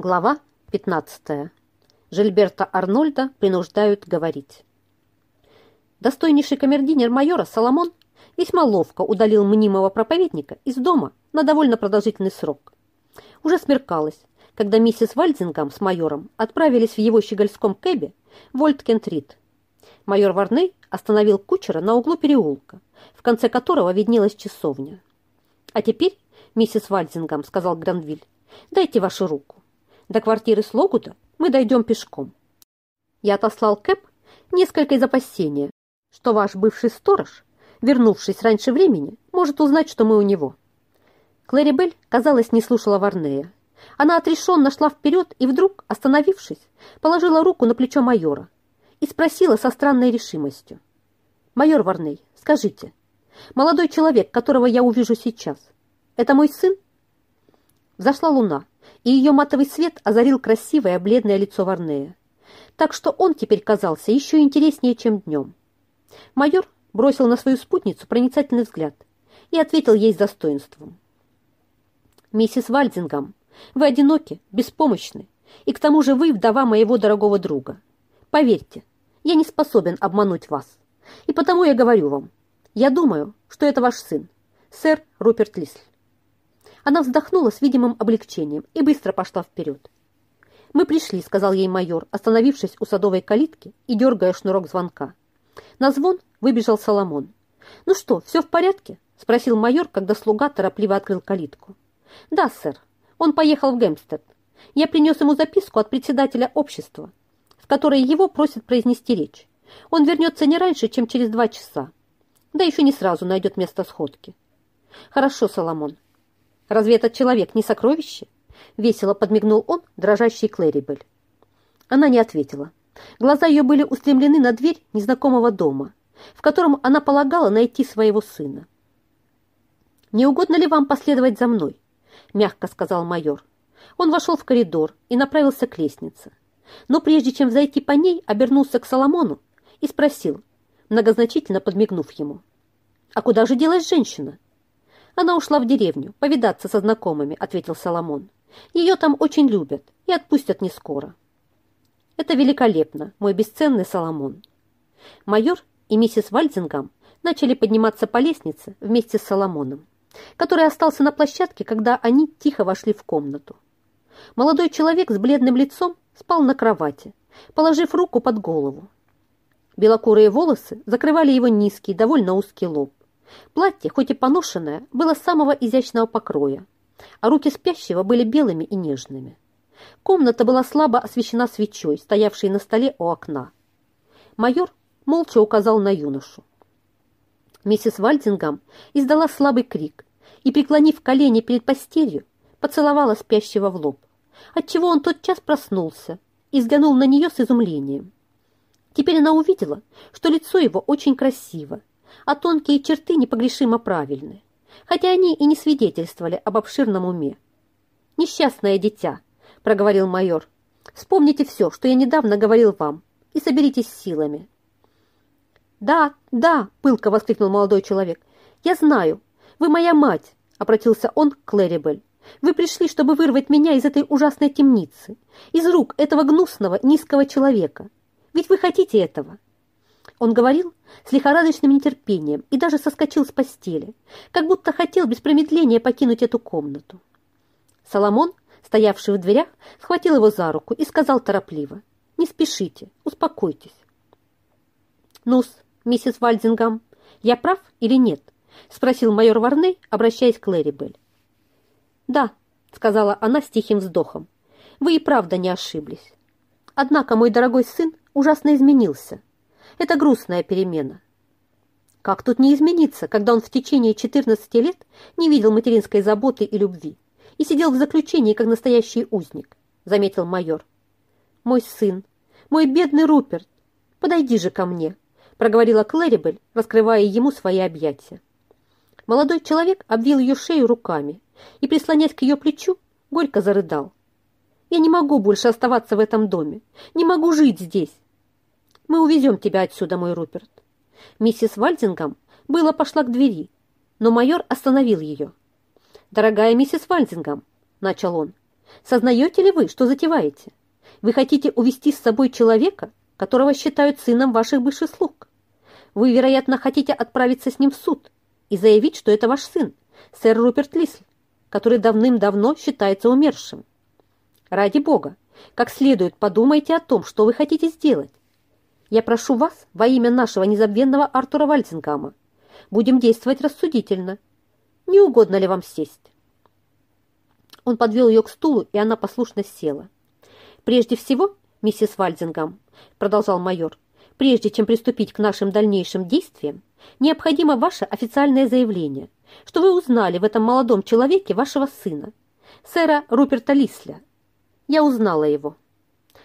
Глава 15. Жильберта Арнольда принуждают говорить. Достойнейший камердинер майора Соломон весьма ловко удалил мнимого проповедника из дома на довольно продолжительный срок. Уже смеркалось, когда миссис Вальдингам с майором отправились в его щегольском кэбе в Ольткентрит. Майор Варней остановил кучера на углу переулка, в конце которого виднелась часовня. «А теперь, миссис Вальдингам, — сказал Гранвиль, — дайте вашу руку. До квартиры Слогута мы дойдем пешком. Я отослал Кэп несколько из опасения, что ваш бывший сторож, вернувшись раньше времени, может узнать, что мы у него. Клэри Белль, казалось, не слушала Варнея. Она отрешенно шла вперед и вдруг, остановившись, положила руку на плечо майора и спросила со странной решимостью. «Майор Варней, скажите, молодой человек, которого я увижу сейчас, это мой сын?» Взошла луна, и ее матовый свет озарил красивое бледное лицо Варнея, так что он теперь казался еще интереснее, чем днем. Майор бросил на свою спутницу проницательный взгляд и ответил ей с достоинством. «Миссис Вальдингам, вы одиноки, беспомощны, и к тому же вы вдова моего дорогого друга. Поверьте, я не способен обмануть вас, и потому я говорю вам, я думаю, что это ваш сын, сэр Руперт Лисль. Она вздохнула с видимым облегчением и быстро пошла вперед. «Мы пришли», — сказал ей майор, остановившись у садовой калитки и дергая шнурок звонка. На звон выбежал Соломон. «Ну что, все в порядке?» — спросил майор, когда слуга торопливо открыл калитку. «Да, сэр. Он поехал в Гемстед. Я принес ему записку от председателя общества, в которой его просят произнести речь. Он вернется не раньше, чем через два часа. Да еще не сразу найдет место сходки». «Хорошо, Соломон. Разве этот человек не сокровище?» Весело подмигнул он, дрожащий Клэрибель. Она не ответила. Глаза ее были устремлены на дверь незнакомого дома, в котором она полагала найти своего сына. «Не угодно ли вам последовать за мной?» мягко сказал майор. Он вошел в коридор и направился к лестнице. Но прежде чем зайти по ней, обернулся к Соломону и спросил, многозначительно подмигнув ему. «А куда же делась женщина?» «Она ушла в деревню, повидаться со знакомыми», — ответил Соломон. «Ее там очень любят и отпустят не скоро». «Это великолепно, мой бесценный Соломон». Майор и миссис Вальдингам начали подниматься по лестнице вместе с Соломоном, который остался на площадке, когда они тихо вошли в комнату. Молодой человек с бледным лицом спал на кровати, положив руку под голову. Белокурые волосы закрывали его низкий, довольно узкий лоб. Платье, хоть и поношенное, было самого изящного покроя, а руки спящего были белыми и нежными. Комната была слабо освещена свечой, стоявшей на столе у окна. Майор молча указал на юношу. Миссис Вальдингам издала слабый крик и, преклонив колени перед постелью, поцеловала спящего в лоб, отчего он тотчас проснулся и взглянул на нее с изумлением. Теперь она увидела, что лицо его очень красиво, а тонкие черты непогрешимо правильны, хотя они и не свидетельствовали об обширном уме. «Несчастное дитя», — проговорил майор, — «вспомните все, что я недавно говорил вам, и соберитесь силами». «Да, да», — пылко воскликнул молодой человек, — «я знаю, вы моя мать», — обратился он к Клэрибель. «Вы пришли, чтобы вырвать меня из этой ужасной темницы, из рук этого гнусного, низкого человека. Ведь вы хотите этого?» Он говорил с лихорадочным нетерпением и даже соскочил с постели, как будто хотел без промедления покинуть эту комнату. Соломон, стоявший в дверях, схватил его за руку и сказал торопливо, «Не спешите, успокойтесь». «Ну-с, миссис Вальдингам, я прав или нет?» спросил майор Варней, обращаясь к Лэри Белль. «Да», — сказала она с тихим вздохом, — «вы и правда не ошиблись. Однако мой дорогой сын ужасно изменился. Это грустная перемена. Как тут не измениться, когда он в течение 14 лет не видел материнской заботы и любви и сидел в заключении, как настоящий узник, заметил майор. Мой сын, мой бедный Руперт, подойди же ко мне, проговорила Клэрибель, раскрывая ему свои объятия. Молодой человек обвил ее шею руками и, прислонясь к ее плечу, горько зарыдал. «Я не могу больше оставаться в этом доме, не могу жить здесь. Мы увезем тебя отсюда, мой Руперт». Миссис Вальдингам было пошла к двери, но майор остановил ее. «Дорогая миссис Вальдингам», — начал он, Сознаете ли вы, что затеваете? Вы хотите увести с собой человека, которого считают сыном ваших бывших слуг. Вы, вероятно, хотите отправиться с ним в суд и заявить, что это ваш сын, сэр Руперт Лисль, который давным-давно считается умершим. Ради бога, как следует подумайте о том, что вы хотите сделать. Я прошу вас во имя нашего незабвенного Артура Вальцингама. Будем действовать рассудительно. Не угодно ли вам сесть?» Он подвел ее к стулу, и она послушно села. «Прежде всего, миссис Вальдингам, продолжал майор, прежде чем приступить к нашим дальнейшим действиям, необходимо ваше официальное заявление, что вы узнали в этом молодом человеке вашего сына, сэра Руперта Лисля. Я узнала его.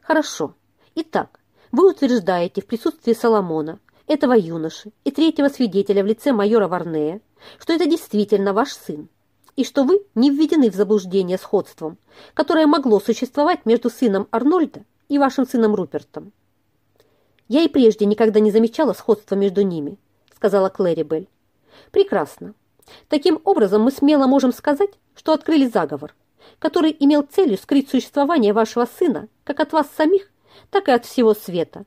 Хорошо. Итак, вы утверждаете в присутствии Соломона, этого юноши и третьего свидетеля в лице майора Варнея, что это действительно ваш сын, и что вы не введены в заблуждение сходством, которое могло существовать между сыном Арнольда и вашим сыном Рупертом. Я и прежде никогда не замечала сходства между ними, сказала Клэри Белль. Прекрасно. Таким образом, мы смело можем сказать, что открыли заговор, который имел целью скрыть существование вашего сына как от вас самих, так и от всего света.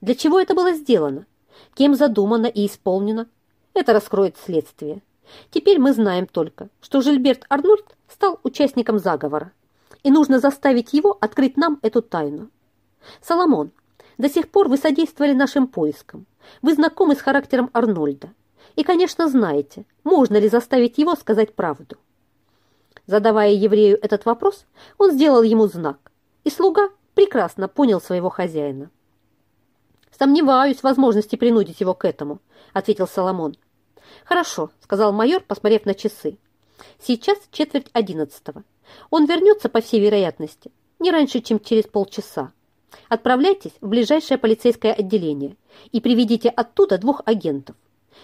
Для чего это было сделано? Кем задумано и исполнено? Это раскроет следствие. Теперь мы знаем только, что Жильберт Арнольд стал участником заговора, и нужно заставить его открыть нам эту тайну. Соломон, до сих пор вы содействовали нашим поискам. Вы знакомы с характером Арнольда и, конечно, знаете, можно ли заставить его сказать правду. Задавая еврею этот вопрос, он сделал ему знак, и слуга прекрасно понял своего хозяина. «Сомневаюсь в возможности принудить его к этому», — ответил Соломон. «Хорошо», — сказал майор, посмотрев на часы. «Сейчас четверть одиннадцатого. Он вернется, по всей вероятности, не раньше, чем через полчаса. Отправляйтесь в ближайшее полицейское отделение и приведите оттуда двух агентов.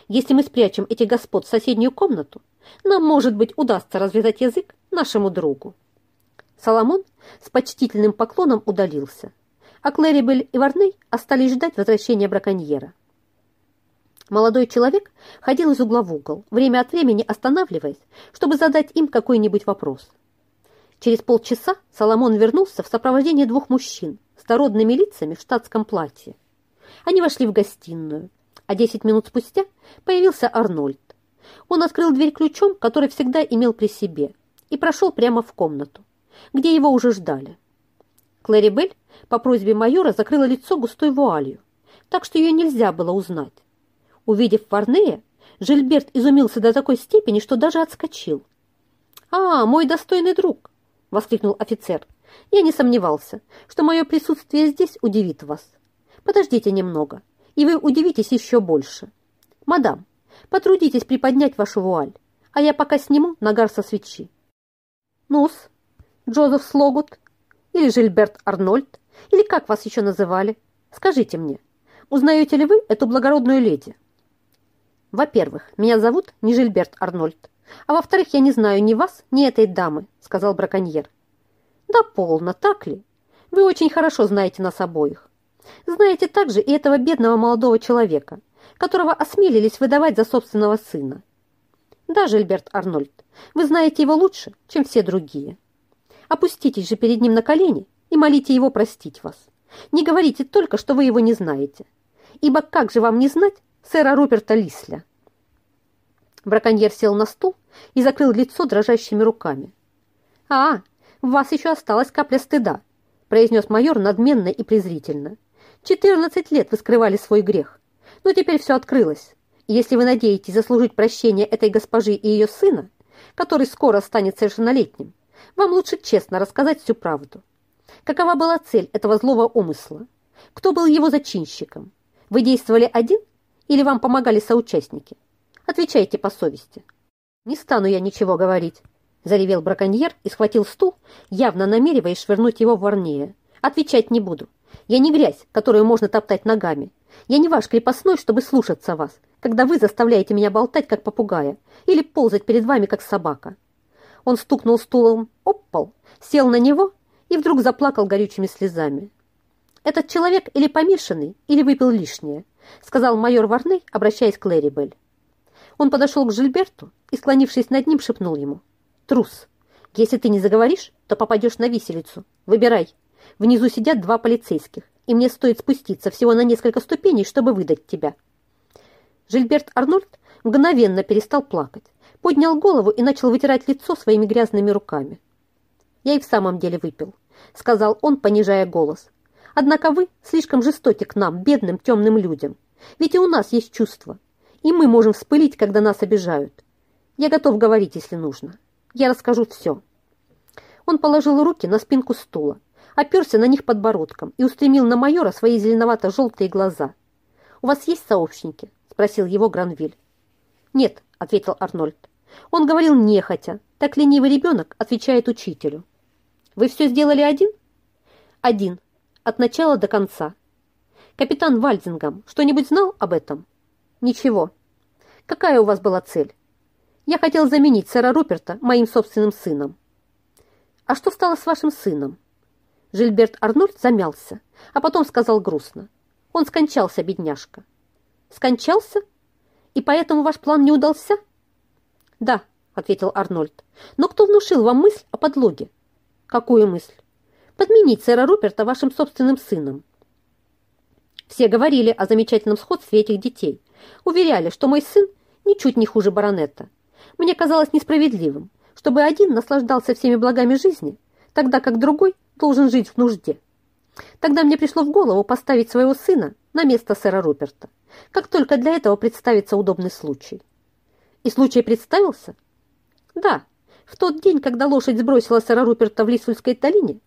Если мы спрячем этих господ в соседнюю комнату, нам, может быть, удастся развязать язык нашему другу». Соломон с почтительным поклоном удалился, а Клэрибель и Варней остались ждать возвращения браконьера. Молодой человек ходил из угла в угол, время от времени останавливаясь, чтобы задать им какой-нибудь вопрос. Через полчаса Соломон вернулся в сопровождении двух мужчин с дородными лицами в штатском платье. Они вошли в гостиную, а десять минут спустя появился Арнольд. Он открыл дверь ключом, который всегда имел при себе, и прошел прямо в комнату, где его уже ждали. Клэри Белль по просьбе майора закрыла лицо густой вуалью, так что ее нельзя было узнать. Увидев Варнея, Жильберт изумился до такой степени, что даже отскочил. «А, мой достойный друг!» — воскликнул офицер. «Я не сомневался, что мое присутствие здесь удивит вас. Подождите немного, и вы удивитесь еще больше. Мадам, потрудитесь приподнять вашу вуаль, а я пока сниму нагар со свечи». «Ну-с, Джозеф Слогут или Жильберт Арнольд, или как вас еще называли? Скажите мне, узнаете ли вы эту благородную леди?» «Во-первых, меня зовут не Жильберт Арнольд, а во-вторых, я не знаю ни вас, ни этой дамы», — сказал браконьер. «Да полно, так ли? Вы очень хорошо знаете нас обоих. Знаете также и этого бедного молодого человека, которого осмелились выдавать за собственного сына. Да, Жильберт Арнольд, вы знаете его лучше, чем все другие. Опуститесь же перед ним на колени и молите его простить вас. Не говорите только, что вы его не знаете. Ибо как же вам не знать, сэра Руперта Лисля. Браконьер сел на стул и закрыл лицо дрожащими руками. «А, в вас еще осталась капля стыда», произнес майор надменно и презрительно. «Четырнадцать лет вы скрывали свой грех, но теперь все открылось. Если вы надеетесь заслужить прощение этой госпожи и ее сына, который скоро станет совершеннолетним, вам лучше честно рассказать всю правду. Какова была цель этого злого умысла? Кто был его зачинщиком? Вы действовали один или вам помогали соучастники? Отвечайте по совести. Не стану я ничего говорить, заревел браконьер и схватил стул, явно намереваясь швырнуть его в Варнея. Отвечать не буду. Я не грязь, которую можно топтать ногами. Я не ваш крепостной, чтобы слушаться вас, когда вы заставляете меня болтать, как попугая, или ползать перед вами, как собака. Он стукнул стулом об пол, сел на него и вдруг заплакал горючими слезами. Этот человек или помешанный, или выпил лишнее, сказал майор Варней, обращаясь к Лэрибель. Он подошел к Жильберту и, склонившись над ним, шепнул ему. «Трус! Если ты не заговоришь, то попадешь на виселицу. Выбирай. Внизу сидят два полицейских, и мне стоит спуститься всего на несколько ступеней, чтобы выдать тебя». Жильберт Арнольд мгновенно перестал плакать, поднял голову и начал вытирать лицо своими грязными руками. «Я и в самом деле выпил», — сказал он, понижая голос. «Однако вы слишком жестоки к нам, бедным темным людям. Ведь и у нас есть чувства, и мы можем вспылить, когда нас обижают. Я готов говорить, если нужно. Я расскажу все». Он положил руки на спинку стула, оперся на них подбородком и устремил на майора свои зеленовато-желтые глаза. «У вас есть сообщники?» – спросил его Гранвиль. «Нет», – ответил Арнольд. Он говорил нехотя, так ленивый ребенок отвечает учителю. «Вы все сделали один?» «Один. От начала до конца. Капитан Вальдингам что-нибудь знал об этом?» «Ничего. Какая у вас была цель?» «Я хотел заменить сэра Руперта моим собственным сыном». «А что стало с вашим сыном?» Жильберт Арнольд замялся, а потом сказал грустно. «Он скончался, бедняжка». «Скончался? И поэтому ваш план не удался?» «Да», — ответил Арнольд. «Но кто внушил вам мысль о подлоге?» «Какую мысль?» «Подменить сэра Руперта вашим собственным сыном». Все говорили о замечательном сходстве этих детей. Уверяли, что мой сын ничуть не хуже баронета. Мне казалось несправедливым, чтобы один наслаждался всеми благами жизни, тогда как другой должен жить в нужде. Тогда мне пришло в голову поставить своего сына на место сэра Руперта, как только для этого представится удобный случай. И случай представился? Да, в тот день, когда лошадь сбросила сэра Руперта в Лисульской долине,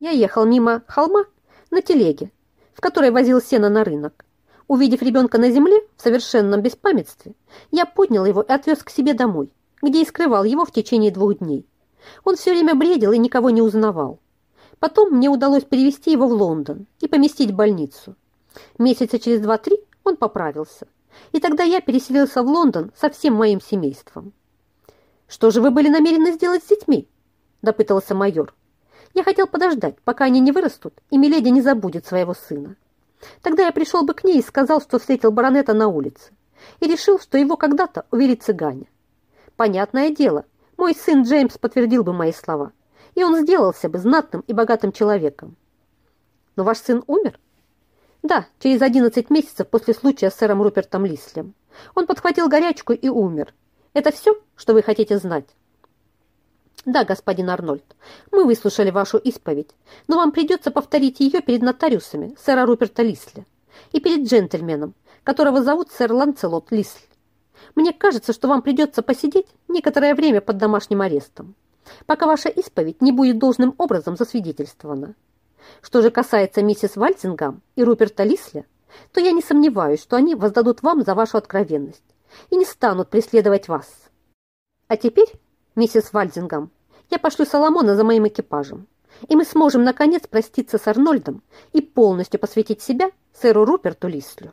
я ехал мимо холма на телеге, в которой возил сено на рынок. Увидев ребенка на земле в совершенном беспамятстве, я поднял его и отвез к себе домой, где и скрывал его в течение двух дней. Он все время бредил и никого не узнавал. Потом мне удалось перевести его в Лондон и поместить в больницу. Месяца через два-три он поправился, и тогда я переселился в Лондон со всем моим семейством. «Что же вы были намерены сделать с детьми?» – допытался майор. «Я хотел подождать, пока они не вырастут, и Миледи не забудет своего сына. Тогда я пришел бы к ней и сказал, что встретил баронета на улице, и решил, что его когда-то увели цыгане. Понятное дело, мой сын Джеймс подтвердил бы мои слова, и он сделался бы знатным и богатым человеком. Но ваш сын умер? Да, через 11 месяцев после случая с сэром Рупертом Лислем. Он подхватил горячку и умер. Это все, что вы хотите знать? Да, господин Арнольд, мы выслушали вашу исповедь, но вам придется повторить ее перед нотариусами сэра Руперта Лисля и перед джентльменом, которого зовут сэр Ланцелот Лисль. Мне кажется, что вам придется посидеть некоторое время под домашним арестом, пока ваша исповедь не будет должным образом засвидетельствована. Что же касается миссис Вальцингам и Руперта Лисля, то я не сомневаюсь, что они воздадут вам за вашу откровенность и не станут преследовать вас. А теперь, миссис Вальдингам, я пошлю Соломона за моим экипажем, и мы сможем, наконец, проститься с Арнольдом и полностью посвятить себя сэру Руперту Лислю.